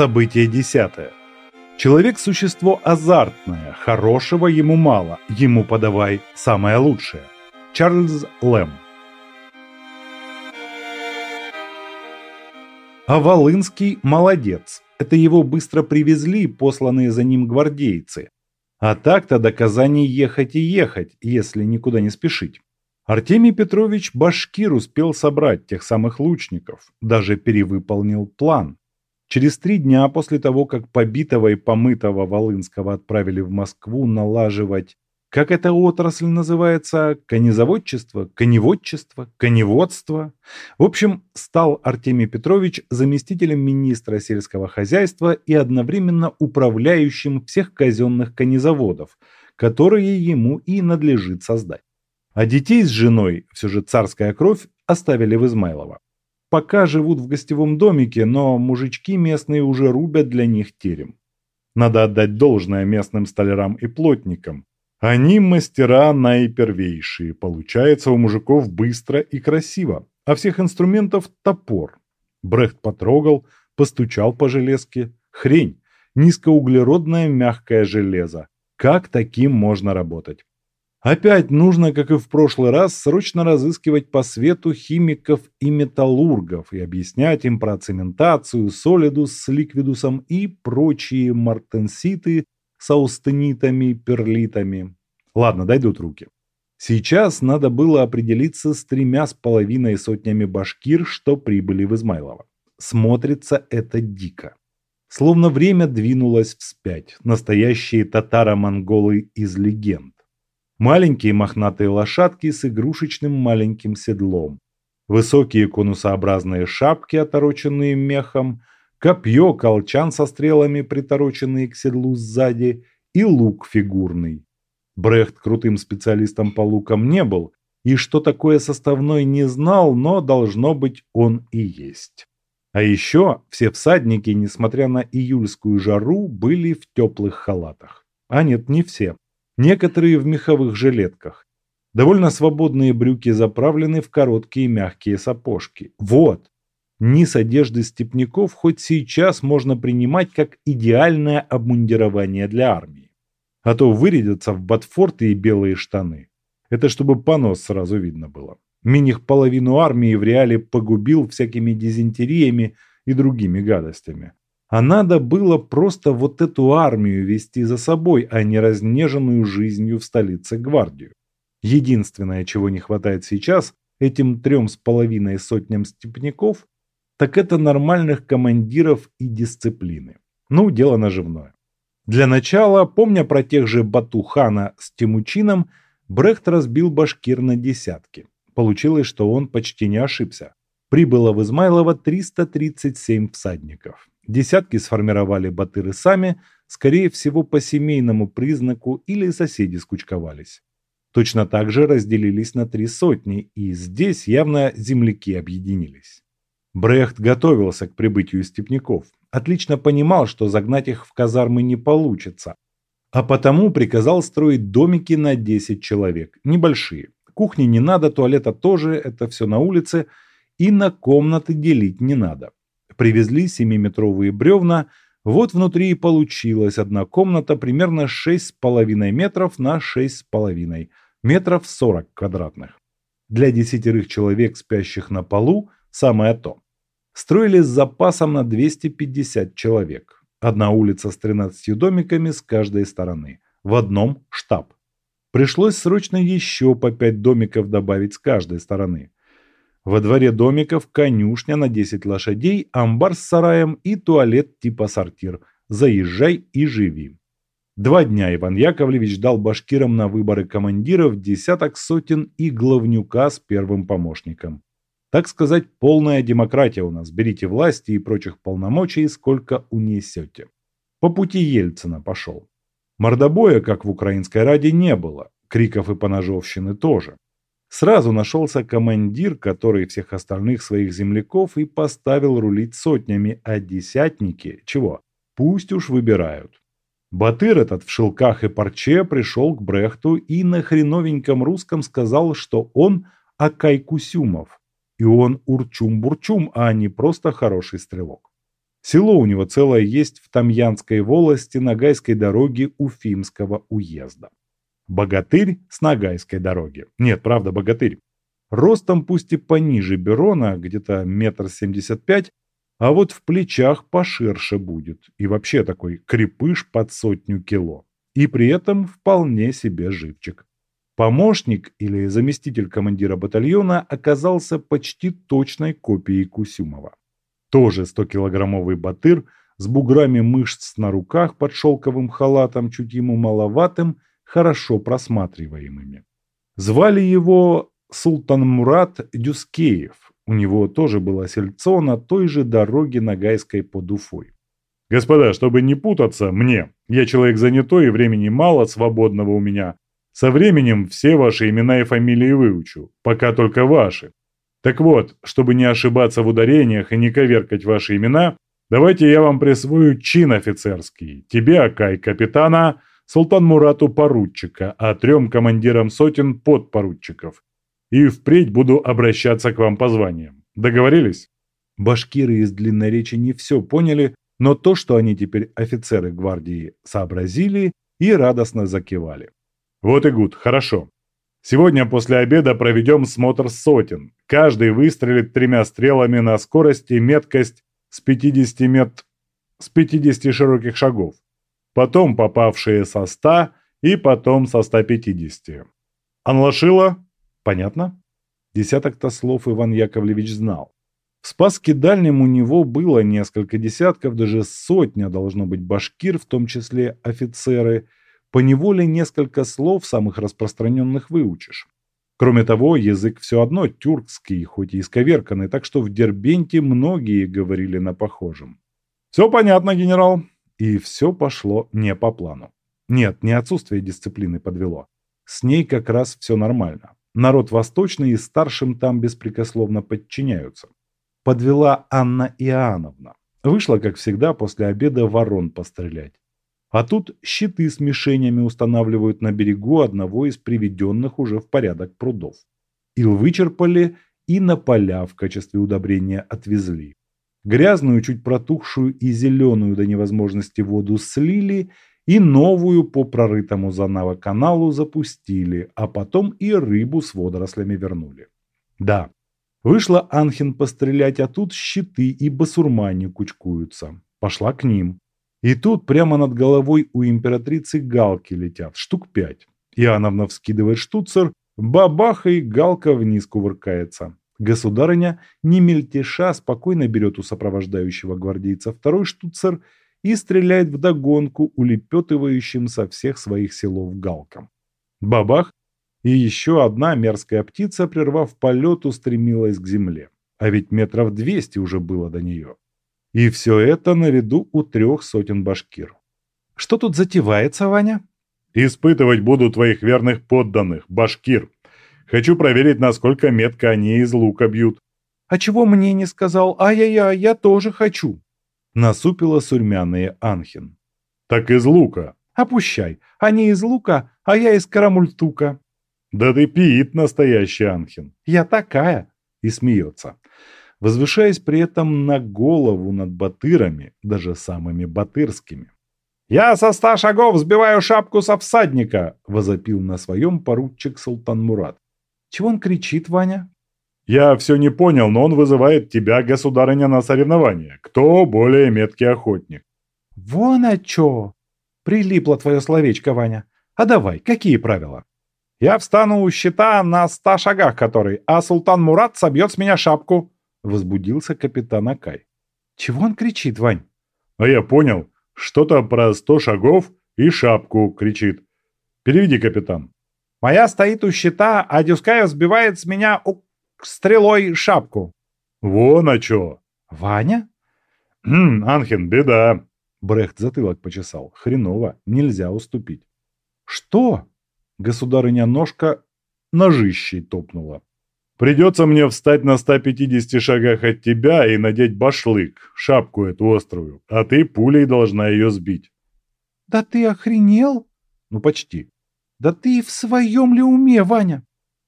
Событие десятое. Человек – существо азартное, хорошего ему мало, ему подавай самое лучшее. Чарльз Лэм. А Волынский молодец. Это его быстро привезли, посланные за ним гвардейцы. А так-то до Казани ехать и ехать, если никуда не спешить. Артемий Петрович Башкир успел собрать тех самых лучников, даже перевыполнил план. Через три дня после того, как побитого и помытого Волынского отправили в Москву налаживать, как эта отрасль называется, конезаводчество, коневодчество, коневодство. В общем, стал Артемий Петрович заместителем министра сельского хозяйства и одновременно управляющим всех казенных конезаводов, которые ему и надлежит создать. А детей с женой, все же царская кровь, оставили в Измайлово. Пока живут в гостевом домике, но мужички местные уже рубят для них терем. Надо отдать должное местным столярам и плотникам. Они мастера наипервейшие, получается у мужиков быстро и красиво, а всех инструментов топор. Брехт потрогал, постучал по железке. Хрень, низкоуглеродное мягкое железо. Как таким можно работать? Опять нужно, как и в прошлый раз, срочно разыскивать по свету химиков и металлургов и объяснять им про цементацию, солидус с ликвидусом и прочие мартенситы с аустенитами, перлитами. Ладно, дойдут руки. Сейчас надо было определиться с тремя с половиной сотнями башкир, что прибыли в Измайлово. Смотрится это дико. Словно время двинулось вспять. Настоящие татаро-монголы из легенд. Маленькие мохнатые лошадки с игрушечным маленьким седлом. Высокие конусообразные шапки, отороченные мехом, копье, колчан со стрелами, притороченные к седлу сзади, и лук фигурный. Брехт крутым специалистом по лукам не был, и что такое составной не знал, но должно быть он и есть. А еще все всадники, несмотря на июльскую жару, были в теплых халатах. А нет, не все. Некоторые в меховых жилетках. Довольно свободные брюки заправлены в короткие мягкие сапожки. Вот! Низ одежды степняков хоть сейчас можно принимать как идеальное обмундирование для армии. А то вырядятся в ботфорты и белые штаны. Это чтобы понос сразу видно было. Миних половину армии в реале погубил всякими дизентериями и другими гадостями. А надо было просто вот эту армию вести за собой, а не разнеженную жизнью в столице гвардию. Единственное, чего не хватает сейчас этим трем с половиной сотням степняков, так это нормальных командиров и дисциплины. Ну, дело наживное. Для начала, помня про тех же Батухана с Тимучином, Брехт разбил башкир на десятки. Получилось, что он почти не ошибся. Прибыло в Измайлово 337 всадников. Десятки сформировали батыры сами, скорее всего по семейному признаку или соседи скучковались. Точно так же разделились на три сотни, и здесь явно земляки объединились. Брехт готовился к прибытию степняков, отлично понимал, что загнать их в казармы не получится, а потому приказал строить домики на 10 человек, небольшие. Кухни не надо, туалета тоже, это все на улице, и на комнаты делить не надо привезли 7-метровые бревна, вот внутри и получилась одна комната примерно 6,5 метров на 6,5, метров 40 квадратных. Для десятерых человек, спящих на полу, самое то. Строили с запасом на 250 человек. Одна улица с 13 домиками с каждой стороны. В одном штаб. Пришлось срочно еще по 5 домиков добавить с каждой стороны. Во дворе домиков конюшня на 10 лошадей, амбар с сараем и туалет типа сортир. Заезжай и живи. Два дня Иван Яковлевич дал башкирам на выборы командиров десяток сотен и главнюка с первым помощником. Так сказать, полная демократия у нас. Берите власти и прочих полномочий, сколько унесете. По пути Ельцина пошел. Мордобоя, как в Украинской Раде, не было. Криков и поножовщины тоже. Сразу нашелся командир, который всех остальных своих земляков и поставил рулить сотнями, а десятники, чего, пусть уж выбирают. Батыр этот в шелках и парче пришел к Брехту и на хреновеньком русском сказал, что он Акай Кусюмов, и он Урчум-Бурчум, а не просто хороший стрелок. Село у него целое есть в Тамьянской волости Ногайской дороги Уфимского уезда. Богатырь с Ногайской дороги. Нет, правда, богатырь. Ростом пусть и пониже Берона, где-то метр семьдесят пять, а вот в плечах поширше будет. И вообще такой крепыш под сотню кило. И при этом вполне себе живчик. Помощник или заместитель командира батальона оказался почти точной копией Кусюмова. Тоже 100-килограммовый батыр с буграми мышц на руках под шелковым халатом, чуть ему маловатым, хорошо просматриваемыми. Звали его Султан Мурат Дюскеев. У него тоже было сельцо на той же дороге Ногайской под Уфой. «Господа, чтобы не путаться, мне. Я человек занятой, и времени мало свободного у меня. Со временем все ваши имена и фамилии выучу. Пока только ваши. Так вот, чтобы не ошибаться в ударениях и не коверкать ваши имена, давайте я вам присвою чин офицерский. Тебе, Акай, капитана, Султан Мурату поручика, а трем командирам сотен подпоручиков. И впредь буду обращаться к вам по званиям. Договорились? Башкиры из длинной речи не все поняли, но то, что они теперь офицеры гвардии, сообразили и радостно закивали. Вот и гуд, хорошо. Сегодня после обеда проведем смотр сотен. Каждый выстрелит тремя стрелами на скорость и меткость с 50 мет... с 50 широких шагов. Потом попавшие со 100 и потом со 150. Анлашила? Понятно? Десяток-то слов Иван Яковлевич знал. В Спаске Дальнем у него было несколько десятков, даже сотня должно быть башкир, в том числе офицеры – поневоле несколько слов самых распространенных выучишь. Кроме того, язык все одно тюркский, хоть и исковерканный, так что в Дербенте многие говорили на похожем. «Все понятно, генерал». И все пошло не по плану. Нет, не отсутствие дисциплины подвело. С ней как раз все нормально. Народ восточный и старшим там беспрекословно подчиняются. Подвела Анна Иоанновна. Вышла, как всегда, после обеда ворон пострелять. А тут щиты с мишенями устанавливают на берегу одного из приведенных уже в порядок прудов. Ил вычерпали и на поля в качестве удобрения отвезли. Грязную, чуть протухшую и зеленую до невозможности воду слили и новую по прорытому заново каналу запустили, а потом и рыбу с водорослями вернули. Да, вышла Анхин пострелять, а тут щиты и басурмане кучкуются. Пошла к ним. И тут прямо над головой у императрицы галки летят, штук пять. Иоанновна вскидывает штуцер, бабаха и галка вниз кувыркается. Государыня, не мельтеша, спокойно берет у сопровождающего гвардейца второй штуцер и стреляет вдогонку улепетывающим со всех своих селов галкам. Бабах! И еще одна мерзкая птица, прервав полет, устремилась к земле. А ведь метров двести уже было до нее. И все это наряду у трех сотен башкир. Что тут затевается, Ваня? Испытывать буду твоих верных подданных, башкир. Хочу проверить, насколько метко они из лука бьют. А чего мне не сказал? Ай-яй-яй, я тоже хочу. Насупила сурьмяные Анхин. Так из лука. Опущай. Они из лука, а я из карамультука. Да ты пиит настоящий Анхин. Я такая. И смеется возвышаясь при этом на голову над батырами, даже самыми батырскими. «Я со ста шагов сбиваю шапку со всадника!» – возопил на своем поручик Султан Мурат. «Чего он кричит, Ваня?» «Я все не понял, но он вызывает тебя, государыня, на соревнование. Кто более меткий охотник?» «Вон а чё!» «Прилипло твое словечко, Ваня. А давай, какие правила?» «Я встану у щита на ста шагах который, а Султан Мурат собьет с меня шапку», Возбудился капитан Акай. Чего он кричит, Вань? А я понял. Что-то про сто шагов и шапку кричит. Переведи, капитан. Моя стоит у щита, а Дюскаев сбивает с меня у... стрелой шапку. Вон а чё. Ваня? Хм, Анхен, беда. Брехт затылок почесал. Хреново, нельзя уступить. Что? Государыня ножка ножищей топнула. Придется мне встать на 150 шагах от тебя и надеть башлык, шапку эту острую, а ты пулей должна ее сбить. Да ты охренел? Ну почти. Да ты в своем ли уме, Ваня?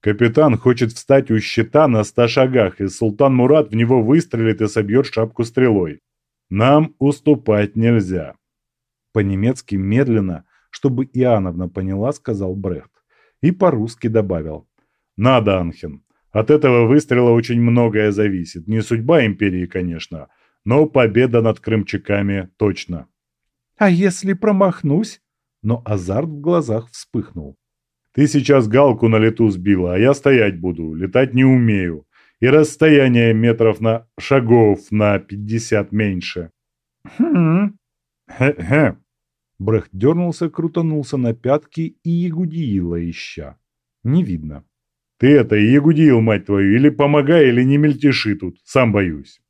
Капитан хочет встать у щита на ста шагах, и султан Мурат в него выстрелит и собьет шапку стрелой. Нам уступать нельзя. По-немецки медленно, чтобы Иоанновна поняла, сказал Брехт. И по-русски добавил. Надо, Анхен. От этого выстрела очень многое зависит. Не судьба империи, конечно, но победа над крымчаками точно. А если промахнусь? Но азарт в глазах вспыхнул. Ты сейчас галку на лету сбила, а я стоять буду, летать не умею. И расстояние метров на шагов на пятьдесят меньше. Хм. Хе-хе. Брехт дернулся, крутанулся на пятки и Ягудиила ища. Не видно. Ты это, Ягудиил, мать твою, или помогай, или не мельтеши тут, сам боюсь.